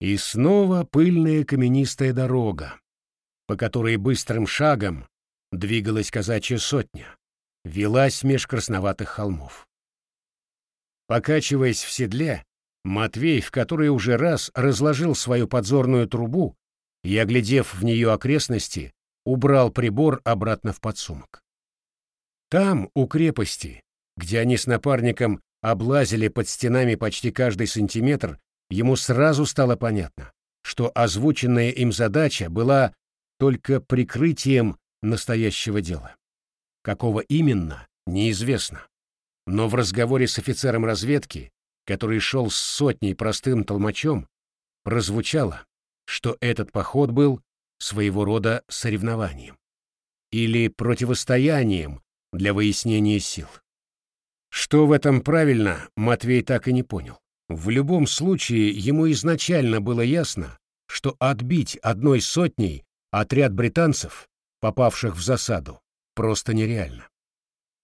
И снова пыльная каменистая дорога, по которой быстрым шагом двигалась казачья сотня, велась меж красноватых холмов. Покачиваясь в седле, Матвей в который уже раз разложил свою подзорную трубу и, оглядев в нее окрестности, убрал прибор обратно в подсумок. Там, у крепости, где они с напарником облазили под стенами почти каждый сантиметр, ему сразу стало понятно, что озвученная им задача была только прикрытием настоящего дела. Какого именно, неизвестно. Но в разговоре с офицером разведки, который шел с сотней простым толмачом, прозвучало, что этот поход был своего рода соревнованием или противостоянием для выяснения сил. Что в этом правильно, Матвей так и не понял. В любом случае, ему изначально было ясно, что отбить одной сотней отряд британцев, попавших в засаду, просто нереально.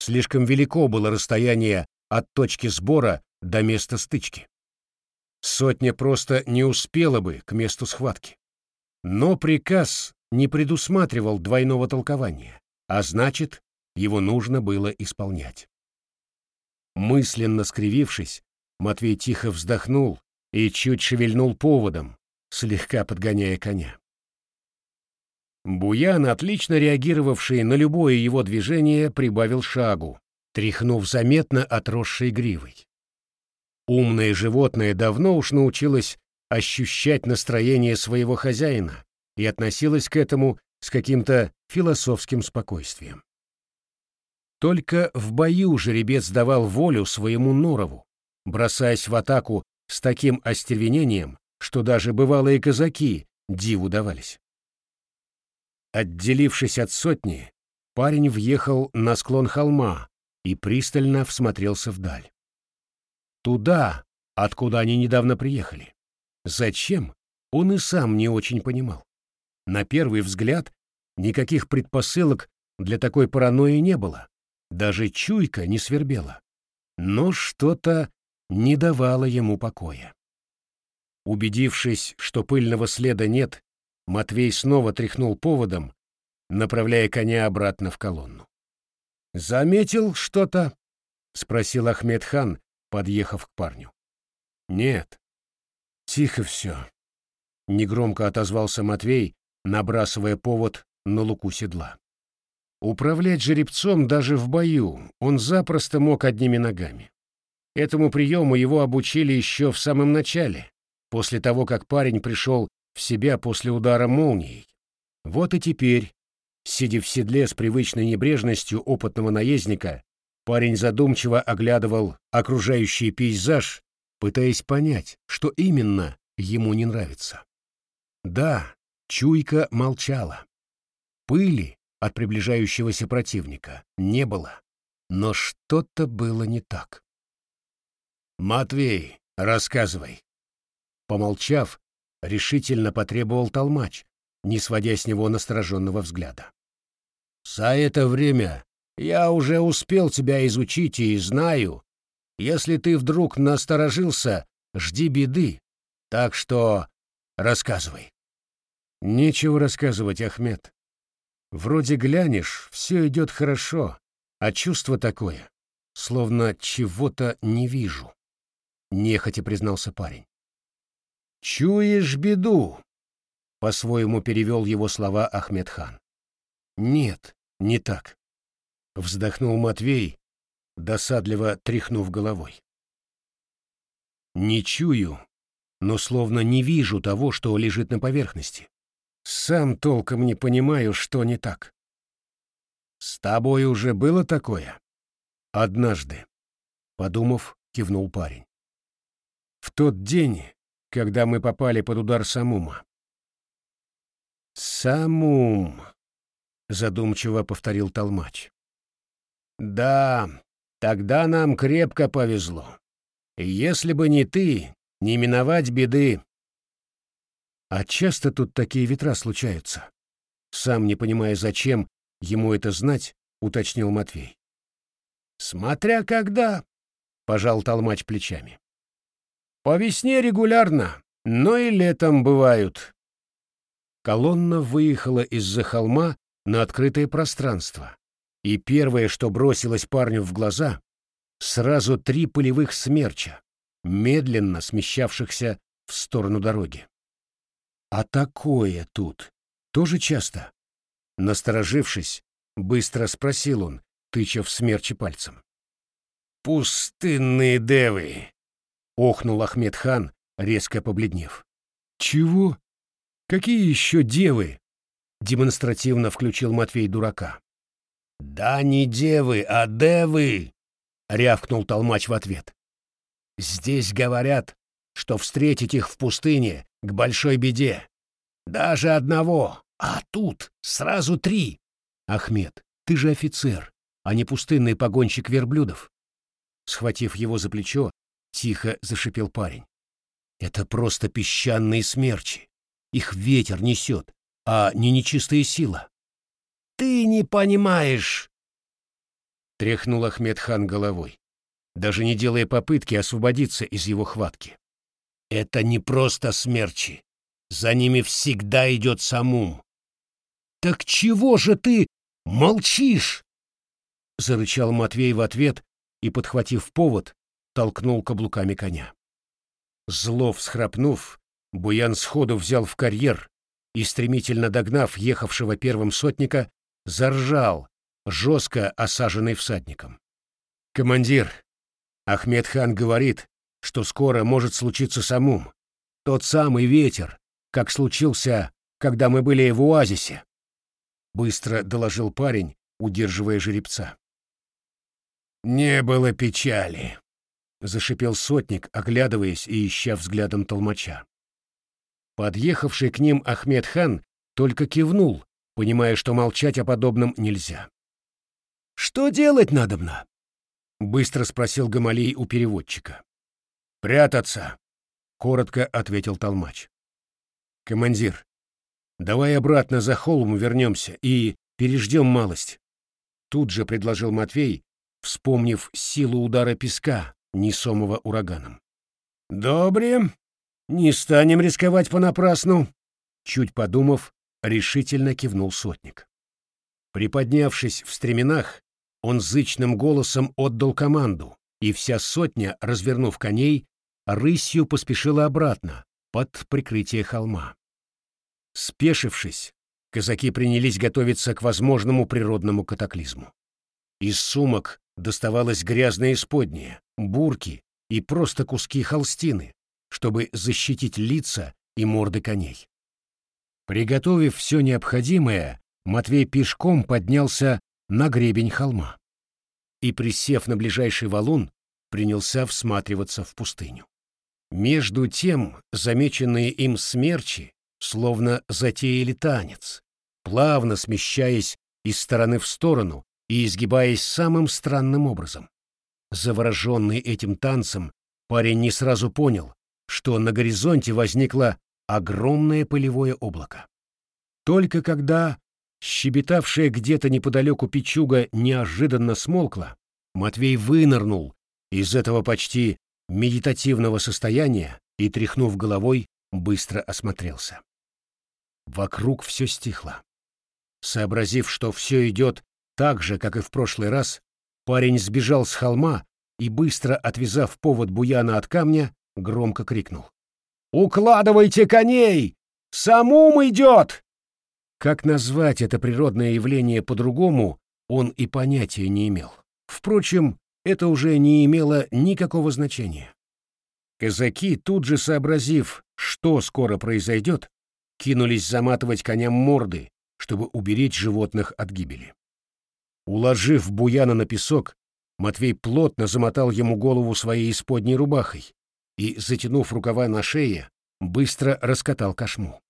Слишком велико было расстояние от точки сбора до места стычки. Сотня просто не успела бы к месту схватки. Но приказ не предусматривал двойного толкования, а значит, его нужно было исполнять. Мысленно скривившись, Матвей тихо вздохнул и чуть шевельнул поводом, слегка подгоняя коня. Буян, отлично реагировавший на любое его движение, прибавил шагу, тряхнув заметно отросшей гривой. Умное животное давно уж научилось ощущать настроение своего хозяина и относилось к этому с каким-то философским спокойствием. Только в бою жеребец давал волю своему норову, бросаясь в атаку с таким остервенением, что даже бывалые казаки диву давались. Отделившись от сотни, парень въехал на склон холма и пристально всмотрелся вдаль. Туда, откуда они недавно приехали. Зачем, он и сам не очень понимал. На первый взгляд, никаких предпосылок для такой паранойи не было. Даже чуйка не свербела. Но что-то не давало ему покоя. Убедившись, что пыльного следа нет, Матвей снова тряхнул поводом, направляя коня обратно в колонну. «Заметил что-то?» — спросил Ахмед хан, подъехав к парню. «Нет. Тихо все», — негромко отозвался Матвей, набрасывая повод на луку седла. Управлять жеребцом даже в бою он запросто мог одними ногами. Этому приему его обучили еще в самом начале, после того, как парень пришел в себя после удара молнией. Вот и теперь, сидя в седле с привычной небрежностью опытного наездника, парень задумчиво оглядывал окружающий пейзаж, пытаясь понять, что именно ему не нравится. Да, чуйка молчала. Пыли, от приближающегося противника не было, но что-то было не так. «Матвей, рассказывай!» Помолчав, решительно потребовал толмач, не сводя с него настороженного взгляда. «За это время я уже успел тебя изучить и знаю. Если ты вдруг насторожился, жди беды. Так что рассказывай». «Нечего рассказывать, Ахмед. Вроде глянешь, все идет хорошо, а чувство такое, словно чего-то не вижу. Нехотя признался парень. «Чуешь беду?» — по-своему перевел его слова Ахмед хан. «Нет, не так», — вздохнул Матвей, досадливо тряхнув головой. «Не чую, но словно не вижу того, что лежит на поверхности. Сам толком не понимаю, что не так. С тобой уже было такое? Однажды. Подумав, кивнул парень. В тот день, когда мы попали под удар Самума. Самум, задумчиво повторил Толмач. Да, тогда нам крепко повезло. Если бы не ты, не миновать беды. А часто тут такие ветра случаются? Сам не понимая, зачем ему это знать, уточнил Матвей. Смотря когда, пожал толмач плечами. По весне регулярно, но и летом бывают. Колонна выехала из-за холма на открытое пространство, и первое, что бросилось парню в глаза, сразу три полевых смерча, медленно смещавшихся в сторону дороги. А такое тут тоже часто? Насторожившись, быстро спросил он, тыча в смерчи пальцем. «Пустынные девы!» — охнул Ахмед хан, резко побледнев. «Чего? Какие еще девы?» — демонстративно включил Матвей дурака. «Да не девы, а девы!» — рявкнул толмач в ответ. «Здесь говорят, что встретить их в пустыне к большой беде. Даже одного, а тут сразу три. Ахмед, ты же офицер, а не пустынный погонщик верблюдов. Схватив его за плечо, тихо зашипел парень. Это просто песчаные смерчи. Их ветер несет, а не нечистая сила. Ты не понимаешь. Тряхнул Ахмед хан головой, даже не делая попытки освободиться из его хватки. Это не просто смерчи. За ними всегда идет самум. «Так чего же ты молчишь?» Зарычал Матвей в ответ и, подхватив повод, толкнул каблуками коня. Зло всхрапнув, Буян сходу взял в карьер и, стремительно догнав ехавшего первым сотника, заржал, жестко осаженный всадником. «Командир, Ахмед хан говорит, что скоро может случиться самум. Тот самый ветер, как случился, когда мы были в оазисе», — быстро доложил парень, удерживая жеребца. «Не было печали», — зашипел сотник, оглядываясь и ища взглядом толмача. Подъехавший к ним Ахмед хан только кивнул, понимая, что молчать о подобном нельзя. «Что делать надобно?» — быстро спросил Гамалей у переводчика. «Прятаться», — коротко ответил толмач. «Командир, давай обратно за холм вернемся и переждем малость», — тут же предложил Матвей, вспомнив силу удара песка, несомого ураганом. «Добре, не станем рисковать понапрасну», — чуть подумав, решительно кивнул сотник. Приподнявшись в стременах, он зычным голосом отдал команду, и вся сотня, развернув коней, рысью поспешила обратно, под прикрытие холма. Спешившись, казаки принялись готовиться к возможному природному катаклизму. Из сумок доставалось грязное исподнее, бурки и просто куски холстины, чтобы защитить лица и морды коней. Приготовив все необходимое, Матвей пешком поднялся на гребень холма и, присев на ближайший валун, принялся всматриваться в пустыню. Между тем, замеченные им смерчи словно затеяли танец, плавно смещаясь из стороны в сторону и изгибаясь самым странным образом. Завороженный этим танцем, парень не сразу понял, что на горизонте возникло огромное пылевое облако. Только когда щебетавшая где-то неподалеку печуга неожиданно смолкла, Матвей вынырнул из этого почти медитативного состояния и, тряхнув головой, быстро осмотрелся. Вокруг все стихло. Сообразив, что все идет так же, как и в прошлый раз, парень сбежал с холма и, быстро отвязав повод буяна от камня, громко крикнул. «Укладывайте коней! Самум идет!» Как назвать это природное явление по-другому, он и понятия не имел. Впрочем, это уже не имело никакого значения. Казаки, тут же сообразив, что скоро произойдет, кинулись заматывать коням морды, чтобы уберечь животных от гибели. Уложив Буяна на песок, Матвей плотно замотал ему голову своей исподней рубахой и, затянув рукава на шее, быстро раскатал кошму.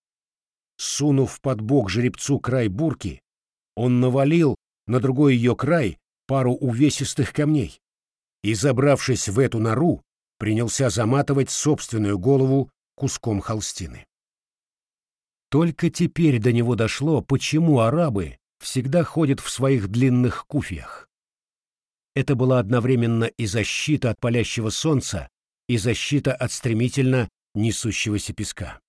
Сунув под бок жеребцу край бурки, он навалил на другой ее край пару увесистых камней и, забравшись в эту нору, принялся заматывать собственную голову куском холстины. Только теперь до него дошло, почему арабы всегда ходят в своих длинных куфьях. Это была одновременно и защита от палящего солнца, и защита от стремительно несущегося песка.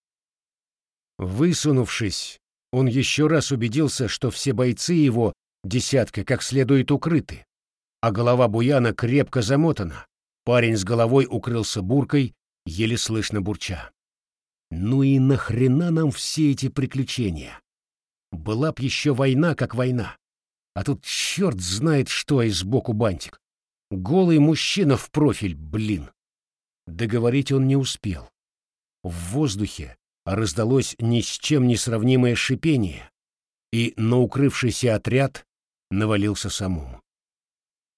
Высунувшись, он еще раз убедился, что все бойцы его десятка как следует укрыты, а голова Буяна крепко замотана. Парень с головой укрылся буркой, еле слышно бурча. Ну и нахрена нам все эти приключения? Была б еще война, как война. А тут черт знает что и сбоку бантик. Голый мужчина в профиль, блин. Договорить он не успел. В воздухе раздалось ни с чем не сравнимое шипение, и на укрывшийся отряд навалился самому.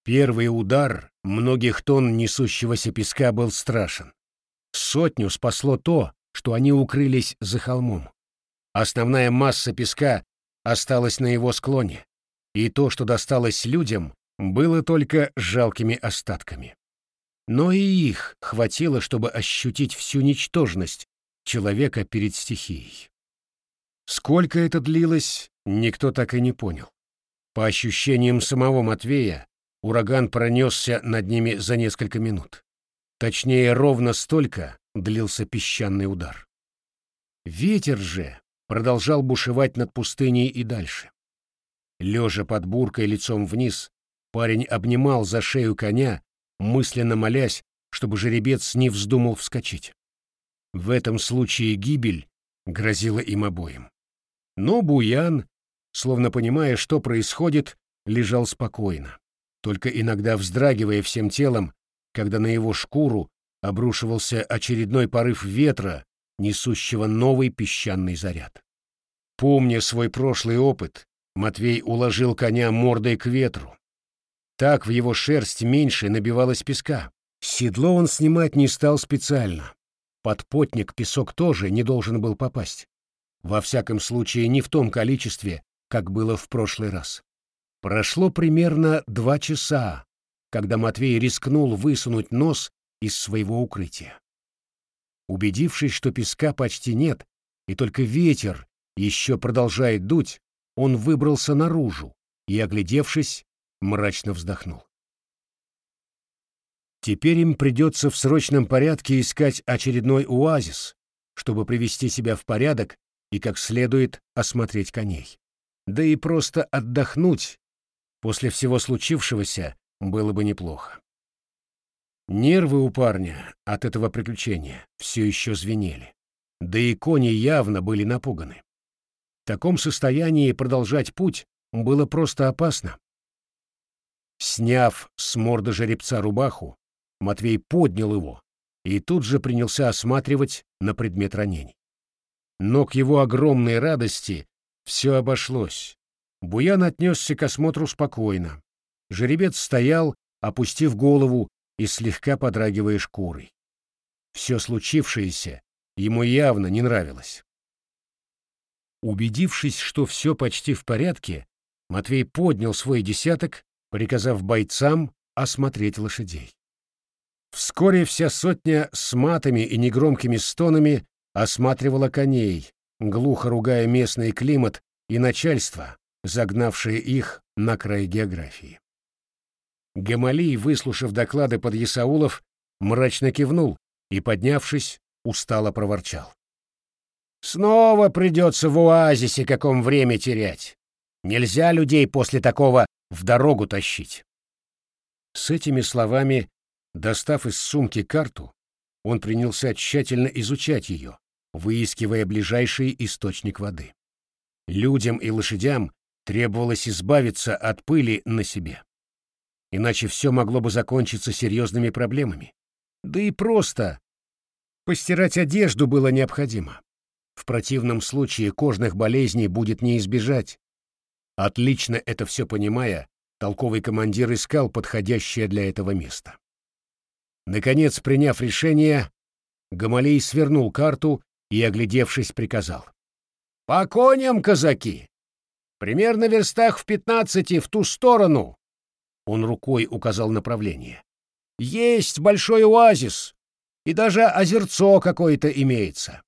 Первый удар многих тонн несущегося песка был страшен. Сотню спасло то, что они укрылись за холмом. Основная масса песка осталась на его склоне, и то, что досталось людям, было только жалкими остатками. Но и их хватило, чтобы ощутить всю ничтожность человека перед стихией. Сколько это длилось, никто так и не понял. По ощущениям самого Матвея, ураган пронесся над ними за несколько минут. Точнее, ровно столько длился песчаный удар. Ветер же продолжал бушевать над пустыней и дальше. Лежа под буркой лицом вниз, парень обнимал за шею коня, мысленно молясь, чтобы жеребец не вздумал вскочить. В этом случае гибель грозила им обоим. Но Буян, словно понимая, что происходит, лежал спокойно, только иногда вздрагивая всем телом, когда на его шкуру обрушивался очередной порыв ветра, несущего новый песчаный заряд. Помня свой прошлый опыт, Матвей уложил коня мордой к ветру. Так в его шерсть меньше набивалось песка. Седло он снимать не стал специально. Под потник песок тоже не должен был попасть. Во всяком случае, не в том количестве, как было в прошлый раз. Прошло примерно два часа, когда Матвей рискнул высунуть нос из своего укрытия. Убедившись, что песка почти нет, и только ветер еще продолжает дуть, он выбрался наружу и, оглядевшись, мрачно вздохнул. Теперь им придется в срочном порядке искать очередной оазис, чтобы привести себя в порядок и как следует осмотреть коней. Да и просто отдохнуть после всего случившегося было бы неплохо. Нервы у парня от этого приключения все еще звенели, да и кони явно были напуганы. В таком состоянии продолжать путь было просто опасно. Сняв с морды жеребца рубаху, Матвей поднял его и тут же принялся осматривать на предмет ранений. Но к его огромной радости все обошлось. Буян отнесся к осмотру спокойно. Жеребец стоял, опустив голову и слегка подрагивая шкурой. Все случившееся ему явно не нравилось. Убедившись, что все почти в порядке, Матвей поднял свой десяток, приказав бойцам осмотреть лошадей. Вскоре вся сотня с матами и негромкими стонами осматривала коней, глухо ругая местный климат и начальство, загнавшее их на край географии. Гамалий, выслушав доклады под Ясаулов, мрачно кивнул и, поднявшись, устало проворчал. «Снова придется в оазисе каком время терять. Нельзя людей после такого в дорогу тащить». С этими словами, достав из сумки карту, он принялся тщательно изучать ее, выискивая ближайший источник воды. Людям и лошадям требовалось избавиться от пыли на себе иначе все могло бы закончиться серьезными проблемами. Да и просто постирать одежду было необходимо. В противном случае кожных болезней будет не избежать. Отлично это все понимая, толковый командир искал подходящее для этого место. Наконец, приняв решение, Гамалей свернул карту и, оглядевшись, приказал. «По коням, казаки! Примерно верстах в пятнадцати в ту сторону он рукой указал направление. «Есть большой оазис, и даже озерцо какое-то имеется.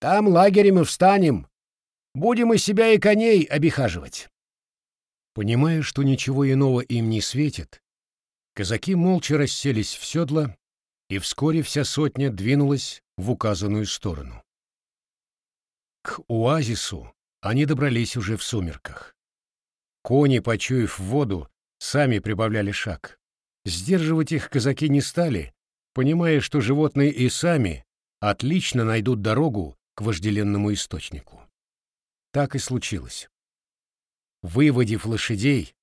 Там лагерем и встанем. Будем и себя, и коней обихаживать». Понимая, что ничего иного им не светит, казаки молча расселись в седла, и вскоре вся сотня двинулась в указанную сторону. К оазису они добрались уже в сумерках. Кони, почуяв воду, сами прибавляли шаг. Сдерживать их казаки не стали, понимая, что животные и сами отлично найдут дорогу к вожделенному источнику. Так и случилось. Выводив лошадей,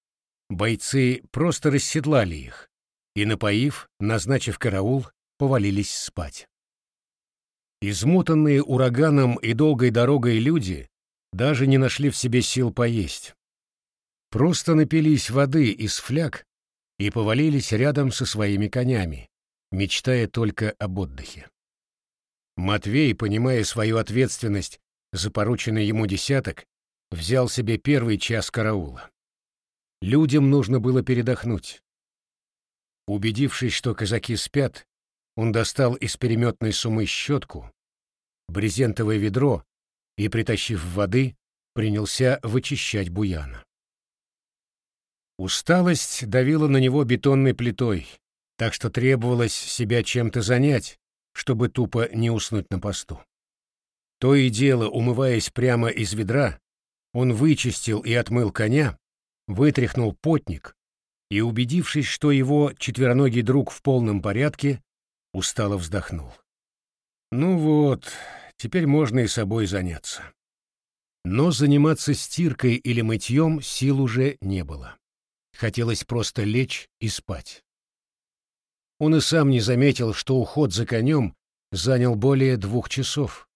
бойцы просто расседлали их и, напоив, назначив караул, повалились спать. Измотанные ураганом и долгой дорогой люди даже не нашли в себе сил поесть. Просто напились воды из фляг и повалились рядом со своими конями, мечтая только об отдыхе. Матвей, понимая свою ответственность за порученный ему десяток, взял себе первый час караула. Людям нужно было передохнуть. Убедившись, что казаки спят, он достал из переметной сумы щетку, брезентовое ведро и, притащив воды, принялся вычищать буяна. Усталость давила на него бетонной плитой, так что требовалось себя чем-то занять, чтобы тупо не уснуть на посту. То и дело, умываясь прямо из ведра, он вычистил и отмыл коня, вытряхнул потник и, убедившись, что его четвероногий друг в полном порядке, устало вздохнул. Ну вот, теперь можно и собой заняться. Но заниматься стиркой или мытьем сил уже не было. Хотелось просто лечь и спать. Он и сам не заметил, что уход за конем занял более двух часов.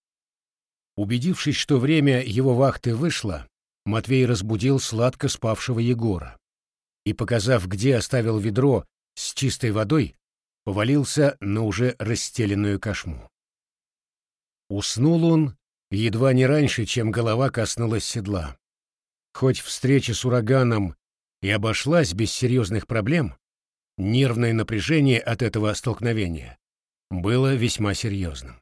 Убедившись, что время его вахты вышло, Матвей разбудил сладко спавшего Егора и, показав, где оставил ведро с чистой водой, повалился на уже расстеленную кошму. Уснул он едва не раньше, чем голова коснулась седла. Хоть встреча с ураганом и обошлась без серьезных проблем, нервное напряжение от этого столкновения было весьма серьезным.